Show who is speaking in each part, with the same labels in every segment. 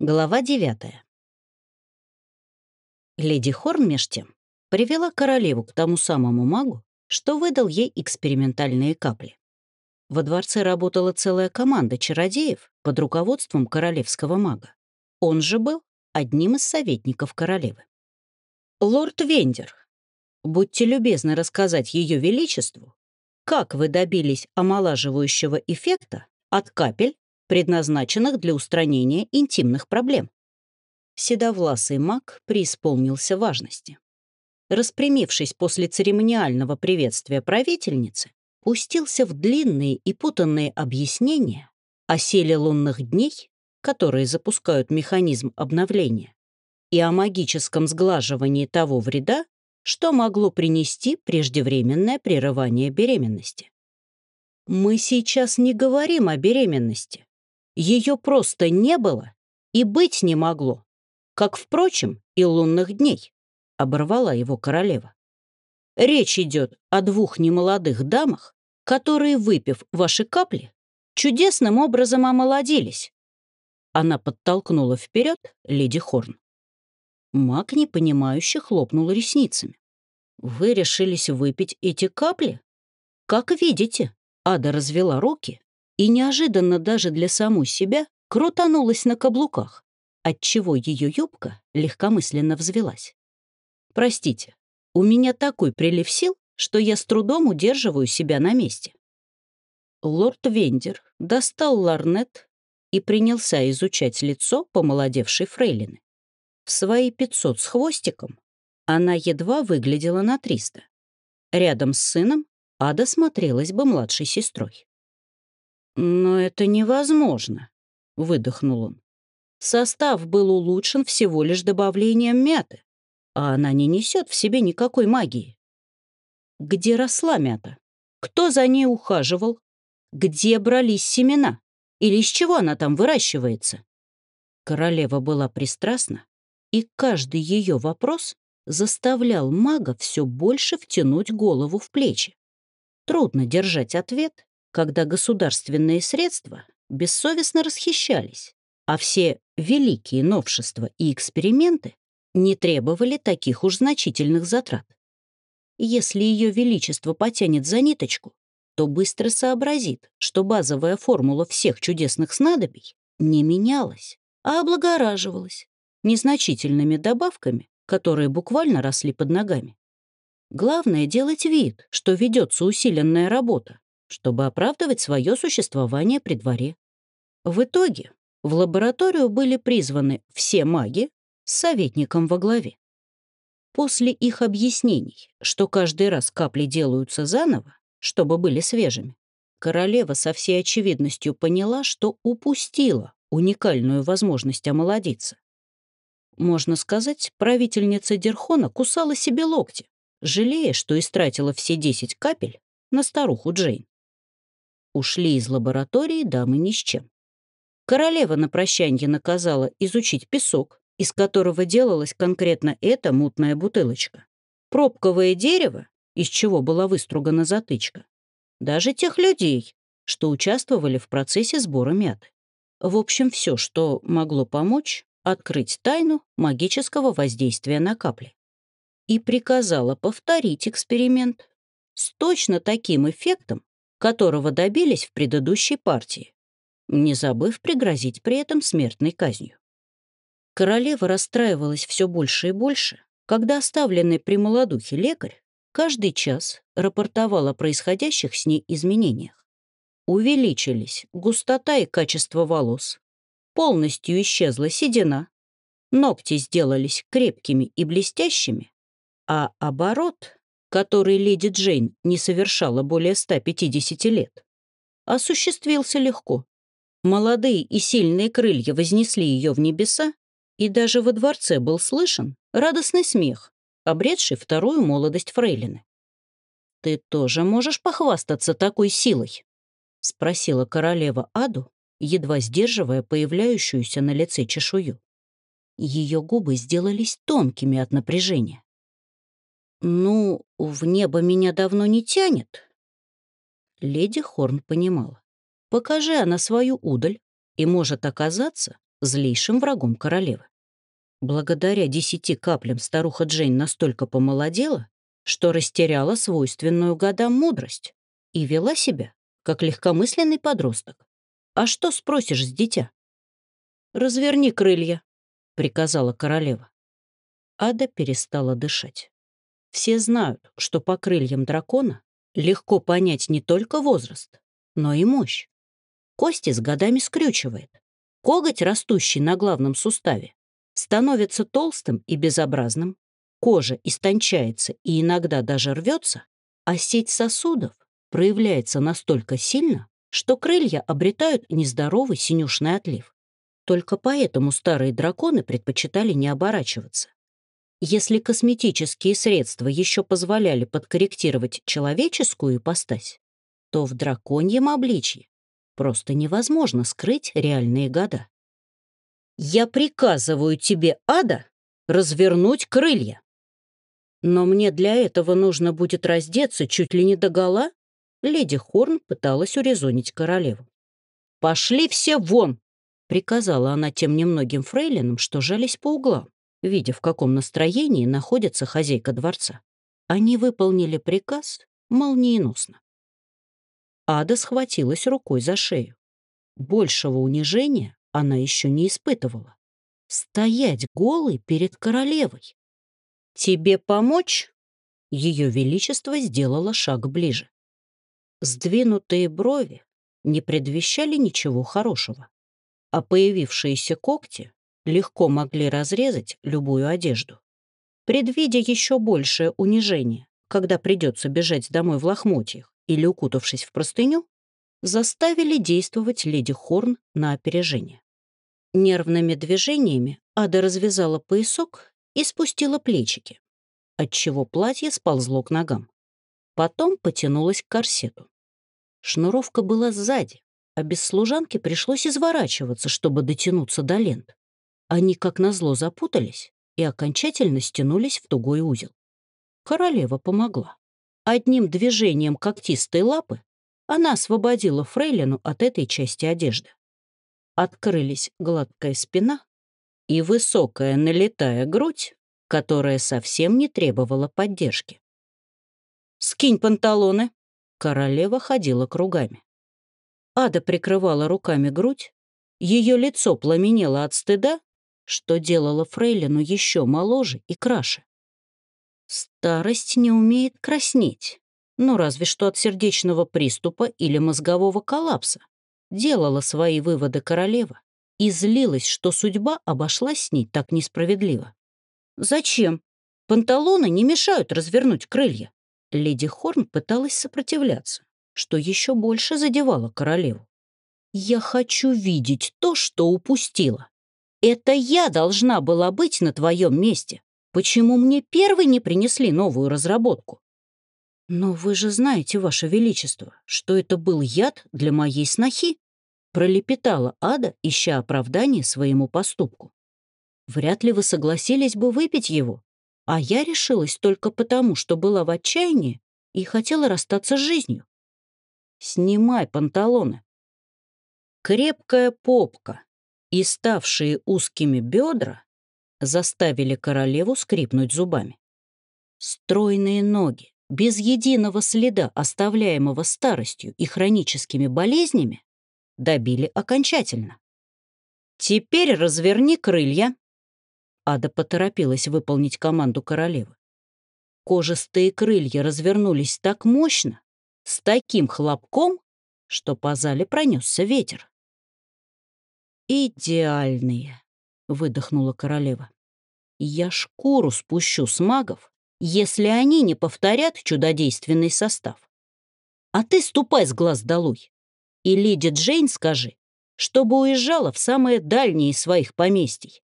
Speaker 1: Глава 9 Леди Хорн, меж тем, привела королеву к тому самому магу, что выдал ей экспериментальные капли. Во дворце работала целая команда чародеев под руководством королевского мага. Он же был одним из советников королевы. «Лорд Вендер, будьте любезны рассказать Ее Величеству, как вы добились омолаживающего эффекта от капель, предназначенных для устранения интимных проблем. Седовласый маг преисполнился важности. Распрямившись после церемониального приветствия правительницы, пустился в длинные и путанные объяснения о силе лунных дней, которые запускают механизм обновления, и о магическом сглаживании того вреда, что могло принести преждевременное прерывание беременности. Мы сейчас не говорим о беременности. Ее просто не было и быть не могло, как, впрочем, и лунных дней, оборвала его королева. Речь идет о двух немолодых дамах, которые, выпив ваши капли, чудесным образом омолодились. Она подтолкнула вперед леди Хорн. Маг непонимающе хлопнул ресницами. «Вы решились выпить эти капли? Как видите, Ада развела руки и неожиданно даже для самой себя крутанулась на каблуках, отчего ее юбка легкомысленно взвелась. «Простите, у меня такой прилив сил, что я с трудом удерживаю себя на месте». Лорд Вендер достал ларнет и принялся изучать лицо помолодевшей фрейлины. В свои 500 с хвостиком она едва выглядела на 300. Рядом с сыном Ада смотрелась бы младшей сестрой. «Но это невозможно», — выдохнул он. Состав был улучшен всего лишь добавлением мяты, а она не несет в себе никакой магии. Где росла мята? Кто за ней ухаживал? Где брались семена? Или из чего она там выращивается? Королева была пристрастна, и каждый ее вопрос заставлял мага все больше втянуть голову в плечи. Трудно держать ответ, когда государственные средства бессовестно расхищались, а все великие новшества и эксперименты не требовали таких уж значительных затрат. Если Ее Величество потянет за ниточку, то быстро сообразит, что базовая формула всех чудесных снадобий не менялась, а облагораживалась незначительными добавками, которые буквально росли под ногами. Главное — делать вид, что ведется усиленная работа, чтобы оправдывать свое существование при дворе. В итоге в лабораторию были призваны все маги с советником во главе. После их объяснений, что каждый раз капли делаются заново, чтобы были свежими, королева со всей очевидностью поняла, что упустила уникальную возможность омолодиться. Можно сказать, правительница Дерхона кусала себе локти, жалея, что истратила все 10 капель на старуху Джейн. Ушли из лаборатории дамы ни с чем. Королева на прощанье наказала изучить песок, из которого делалась конкретно эта мутная бутылочка. Пробковое дерево, из чего была выстругана затычка. Даже тех людей, что участвовали в процессе сбора мяты. В общем, все, что могло помочь открыть тайну магического воздействия на капли и приказала повторить эксперимент с точно таким эффектом, которого добились в предыдущей партии, не забыв пригрозить при этом смертной казнью. Королева расстраивалась все больше и больше, когда оставленный при молодухе лекарь каждый час рапортовал о происходящих с ней изменениях. Увеличились густота и качество волос, полностью исчезла седина, ногти сделались крепкими и блестящими, а оборот, который леди Джейн не совершала более 150 лет, осуществился легко. Молодые и сильные крылья вознесли ее в небеса, и даже во дворце был слышен радостный смех, обретший вторую молодость фрейлины. «Ты тоже можешь похвастаться такой силой?» — спросила королева Аду, едва сдерживая появляющуюся на лице чешую. Ее губы сделались тонкими от напряжения. «Ну, в небо меня давно не тянет». Леди Хорн понимала. Покажи она свою удаль, и может оказаться, злейшим врагом королевы. Благодаря десяти каплям старуха Джейн настолько помолодела, что растеряла свойственную годам мудрость и вела себя, как легкомысленный подросток. А что спросишь с дитя? «Разверни крылья», — приказала королева. Ада перестала дышать. Все знают, что по крыльям дракона легко понять не только возраст, но и мощь. Кости с годами скрючивает. Коготь, растущий на главном суставе, становится толстым и безобразным, кожа истончается и иногда даже рвется, а сеть сосудов проявляется настолько сильно, что крылья обретают нездоровый синюшный отлив. Только поэтому старые драконы предпочитали не оборачиваться. Если косметические средства еще позволяли подкорректировать человеческую ипостась, то в драконьем обличье просто невозможно скрыть реальные года. «Я приказываю тебе, ада, развернуть крылья!» «Но мне для этого нужно будет раздеться чуть ли не до гола?» Леди Хорн пыталась урезонить королеву. «Пошли все вон!» — приказала она тем немногим фрейлинам, что жались по углам видя, в каком настроении находится хозяйка дворца. Они выполнили приказ молниеносно. Ада схватилась рукой за шею. Большего унижения она еще не испытывала. Стоять голой перед королевой. «Тебе помочь?» Ее Величество сделало шаг ближе. Сдвинутые брови не предвещали ничего хорошего, а появившиеся когти легко могли разрезать любую одежду. Предвидя еще большее унижение, когда придется бежать домой в лохмотьях или укутавшись в простыню, заставили действовать леди Хорн на опережение. Нервными движениями Ада развязала поясок и спустила плечики, отчего платье сползло к ногам. Потом потянулась к корсету. Шнуровка была сзади, а без служанки пришлось изворачиваться, чтобы дотянуться до лент. Они, как назло, запутались и окончательно стянулись в тугой узел. Королева помогла. Одним движением когтистой лапы она освободила фрейлину от этой части одежды. Открылись гладкая спина и высокая налетая грудь, которая совсем не требовала поддержки. «Скинь панталоны!» Королева ходила кругами. Ада прикрывала руками грудь, ее лицо пламенело от стыда, что делало Фрейлину еще моложе и краше. Старость не умеет краснеть, ну разве что от сердечного приступа или мозгового коллапса. Делала свои выводы королева и злилась, что судьба обошлась с ней так несправедливо. «Зачем? Панталоны не мешают развернуть крылья». Леди Хорн пыталась сопротивляться, что еще больше задевало королеву. «Я хочу видеть то, что упустила. Это я должна была быть на твоем месте. Почему мне первой не принесли новую разработку? Но вы же знаете, Ваше Величество, что это был яд для моей снохи, пролепетала Ада, ища оправдание своему поступку. Вряд ли вы согласились бы выпить его, а я решилась только потому, что была в отчаянии и хотела расстаться с жизнью. Снимай панталоны. Крепкая попка, и ставшие узкими бедра заставили королеву скрипнуть зубами. Стройные ноги, без единого следа, оставляемого старостью и хроническими болезнями, добили окончательно. «Теперь разверни крылья», Ада поторопилась выполнить команду королевы. Кожистые крылья развернулись так мощно, с таким хлопком, что по зале пронесся ветер. «Идеальные», — выдохнула королева. «Я шкуру спущу с магов, если они не повторят чудодейственный состав. А ты ступай с глаз долой. И леди Джейн скажи, чтобы уезжала в самые дальние своих поместий.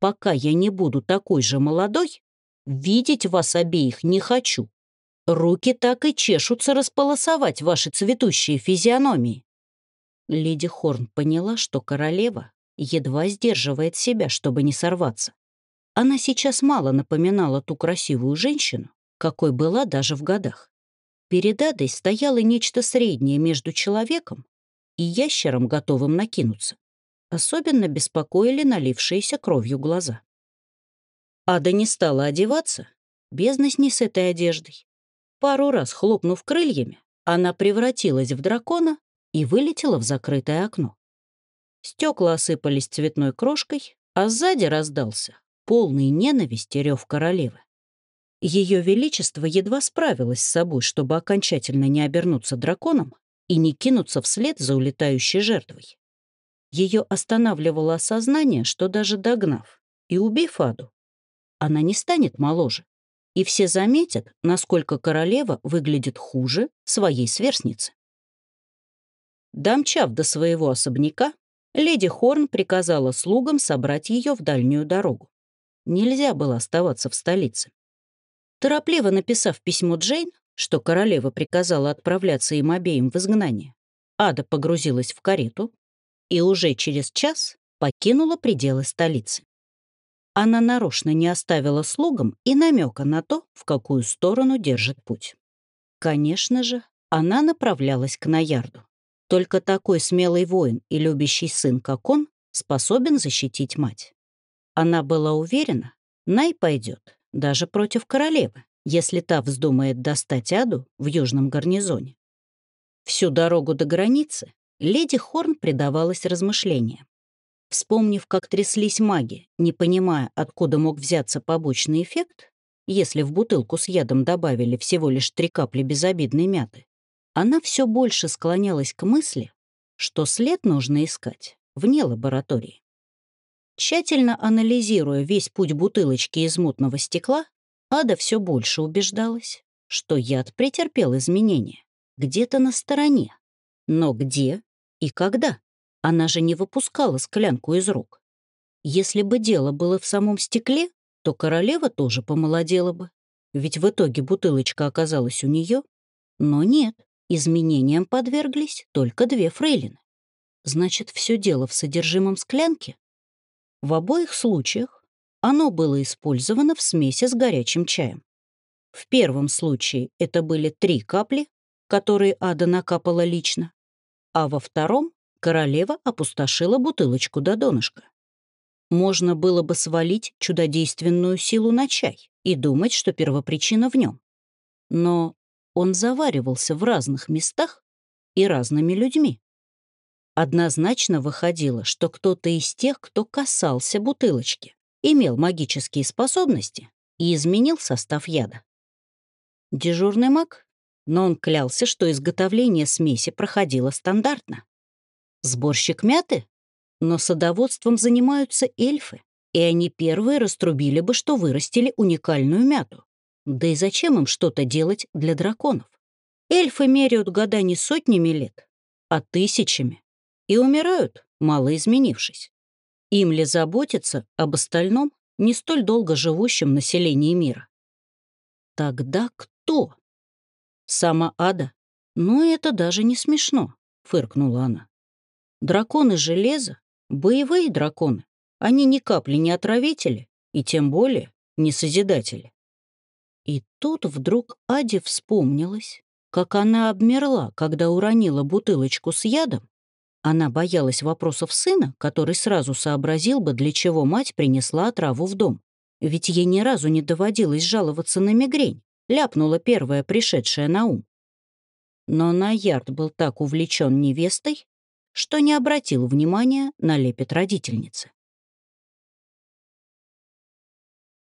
Speaker 1: Пока я не буду такой же молодой, видеть вас обеих не хочу. Руки так и чешутся располосовать ваши цветущие физиономии. Леди Хорн поняла, что королева едва сдерживает себя, чтобы не сорваться. Она сейчас мало напоминала ту красивую женщину, какой была даже в годах. Перед Адой стояло нечто среднее между человеком и ящером, готовым накинуться. Особенно беспокоили налившиеся кровью глаза. Ада не стала одеваться, бездна с этой одеждой. Пару раз хлопнув крыльями, она превратилась в дракона и вылетела в закрытое окно. Стекла осыпались цветной крошкой, а сзади раздался полный ненависти рев королевы. Ее Величество едва справилось с собой, чтобы окончательно не обернуться драконом и не кинуться вслед за улетающей жертвой. Ее останавливало осознание, что даже догнав и убив Аду, она не станет моложе, и все заметят, насколько королева выглядит хуже своей сверстницы. Домчав до своего особняка, леди Хорн приказала слугам собрать ее в дальнюю дорогу. Нельзя было оставаться в столице. Торопливо написав письмо Джейн, что королева приказала отправляться им обеим в изгнание, Ада погрузилась в карету и уже через час покинула пределы столицы. Она нарочно не оставила слугам и намека на то, в какую сторону держит путь. Конечно же, она направлялась к Наярду. Только такой смелый воин и любящий сын, как он, способен защитить мать. Она была уверена, Най пойдет даже против королевы, если та вздумает достать Аду в южном гарнизоне. Всю дорогу до границы леди Хорн предавалась размышлениям. Вспомнив, как тряслись маги, не понимая, откуда мог взяться побочный эффект, если в бутылку с ядом добавили всего лишь три капли безобидной мяты, она все больше склонялась к мысли, что след нужно искать вне лаборатории. Тщательно анализируя весь путь бутылочки из мутного стекла, Ада все больше убеждалась, что яд претерпел изменения где-то на стороне. Но где и когда? Она же не выпускала склянку из рук. Если бы дело было в самом стекле, то королева тоже помолодела бы. Ведь в итоге бутылочка оказалась у нее. Но нет, изменениям подверглись только две фрейлины. Значит, все дело в содержимом склянки? В обоих случаях оно было использовано в смеси с горячим чаем. В первом случае это были три капли, которые Ада накапала лично, а во втором королева опустошила бутылочку до донышка. Можно было бы свалить чудодейственную силу на чай и думать, что первопричина в нем. Но он заваривался в разных местах и разными людьми. Однозначно выходило, что кто-то из тех, кто касался бутылочки, имел магические способности и изменил состав яда. Дежурный маг, но он клялся, что изготовление смеси проходило стандартно. Сборщик мяты? Но садоводством занимаются эльфы, и они первые раструбили бы, что вырастили уникальную мяту. Да и зачем им что-то делать для драконов? Эльфы меряют года не сотнями лет, а тысячами. И умирают, мало изменившись. Им ли заботиться об остальном, не столь долго живущем населении мира? Тогда кто? Сама Ада? Ну, это даже не смешно, фыркнула она. Драконы железа — боевые драконы. Они ни капли не отравители и тем более не созидатели. И тут вдруг Аде вспомнилось, как она обмерла, когда уронила бутылочку с ядом. Она боялась вопросов сына, который сразу сообразил бы, для чего мать принесла отраву в дом. Ведь ей ни разу не доводилось жаловаться на мигрень, ляпнула первая пришедшая на ум. Но Наярд был так увлечен невестой, что не обратил внимания на лепет родительницы.